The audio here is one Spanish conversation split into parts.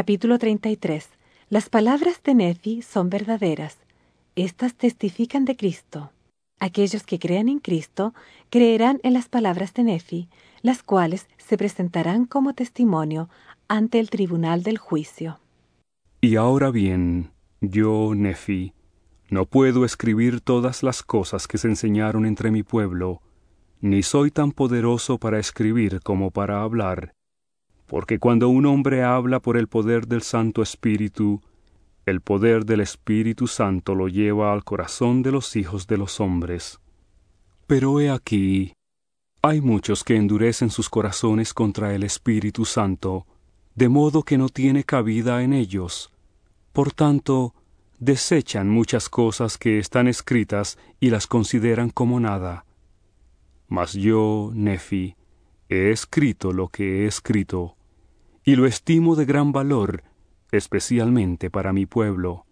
Capítulo 33. Las palabras de Nefi son verdaderas. Estas testifican de Cristo. Aquellos que crean en Cristo creerán en las palabras de Nefi, las cuales se presentarán como testimonio ante el tribunal del juicio. Y ahora bien, yo, Nefi, no puedo escribir todas las cosas que se enseñaron entre mi pueblo, ni soy tan poderoso para escribir como para hablar, porque cuando un hombre habla por el poder del Santo Espíritu, el poder del Espíritu Santo lo lleva al corazón de los hijos de los hombres. Pero he aquí, hay muchos que endurecen sus corazones contra el Espíritu Santo, de modo que no tiene cabida en ellos. Por tanto, desechan muchas cosas que están escritas y las consideran como nada. Mas yo, Nefi, he escrito lo que he escrito, y lo estimo de gran valor, especialmente para mi pueblo,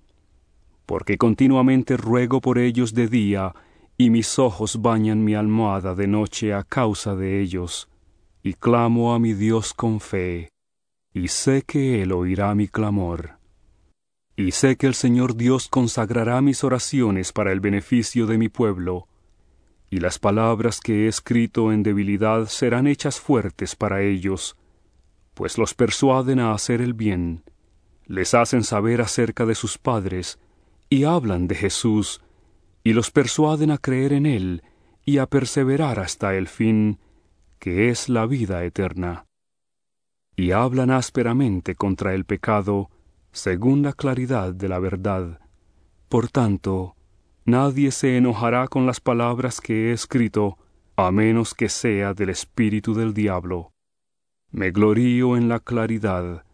porque continuamente ruego por ellos de día, y mis ojos bañan mi almohada de noche a causa de ellos, y clamo a mi Dios con fe, y sé que Él oirá mi clamor. Y sé que el Señor Dios consagrará mis oraciones para el beneficio de mi pueblo, y las palabras que he escrito en debilidad serán hechas fuertes para ellos, pues los persuaden a hacer el bien, les hacen saber acerca de sus padres, y hablan de Jesús, y los persuaden a creer en Él y a perseverar hasta el fin, que es la vida eterna. Y hablan ásperamente contra el pecado, según la claridad de la verdad. Por tanto, nadie se enojará con las palabras que he escrito, a menos que sea del espíritu del diablo me glorío en la claridad,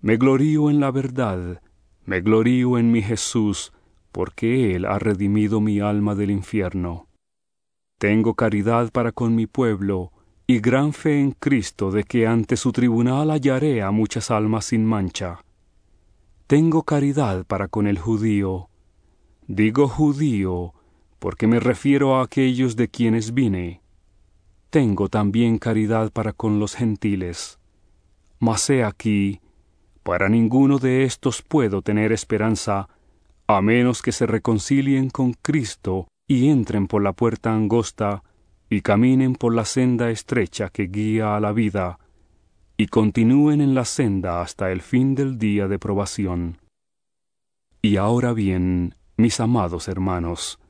me glorío en la verdad, me glorío en mi Jesús, porque Él ha redimido mi alma del infierno. Tengo caridad para con mi pueblo, y gran fe en Cristo de que ante su tribunal hallaré a muchas almas sin mancha. Tengo caridad para con el judío. Digo judío, porque me refiero a aquellos de quienes vine tengo también caridad para con los gentiles. Mas he aquí, para ninguno de estos puedo tener esperanza, a menos que se reconcilien con Cristo y entren por la puerta angosta y caminen por la senda estrecha que guía a la vida, y continúen en la senda hasta el fin del día de probación. Y ahora bien, mis amados hermanos,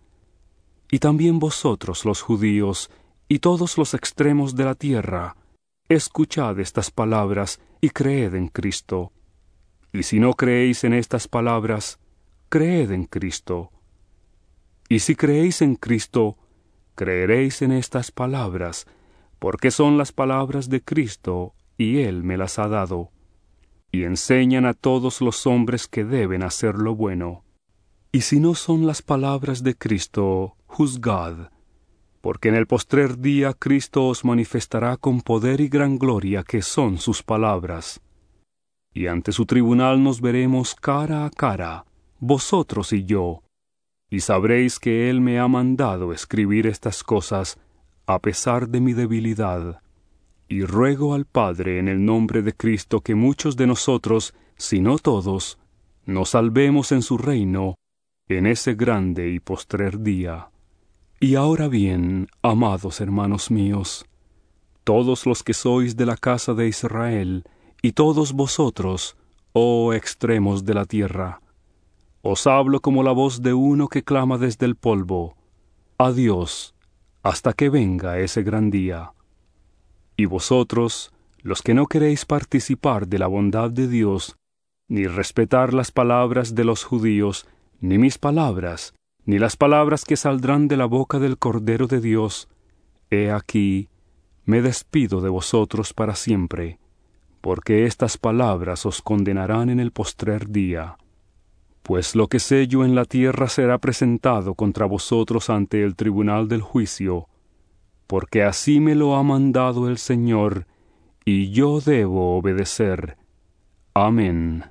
y también vosotros los judíos, y todos los extremos de la tierra, escuchad estas palabras y creed en Cristo. Y si no creéis en estas palabras, creed en Cristo. Y si creéis en Cristo, creeréis en estas palabras, porque son las palabras de Cristo, y Él me las ha dado. Y enseñan a todos los hombres que deben hacer lo bueno. Y si no son las palabras de Cristo, juzgad, porque en el postrer día Cristo os manifestará con poder y gran gloria que son sus palabras. Y ante su tribunal nos veremos cara a cara, vosotros y yo, y sabréis que Él me ha mandado escribir estas cosas a pesar de mi debilidad. Y ruego al Padre en el nombre de Cristo que muchos de nosotros, si no todos, nos salvemos en su reino, en ese grande y postrer día. Y ahora bien, amados hermanos míos, todos los que sois de la casa de Israel, y todos vosotros, oh extremos de la tierra, os hablo como la voz de uno que clama desde el polvo, Adiós, hasta que venga ese gran día. Y vosotros, los que no queréis participar de la bondad de Dios, ni respetar las palabras de los judíos, ni mis palabras, ni las palabras que saldrán de la boca del Cordero de Dios, he aquí, me despido de vosotros para siempre, porque estas palabras os condenarán en el postrer día. Pues lo que sello en la tierra será presentado contra vosotros ante el tribunal del juicio, porque así me lo ha mandado el Señor, y yo debo obedecer. Amén.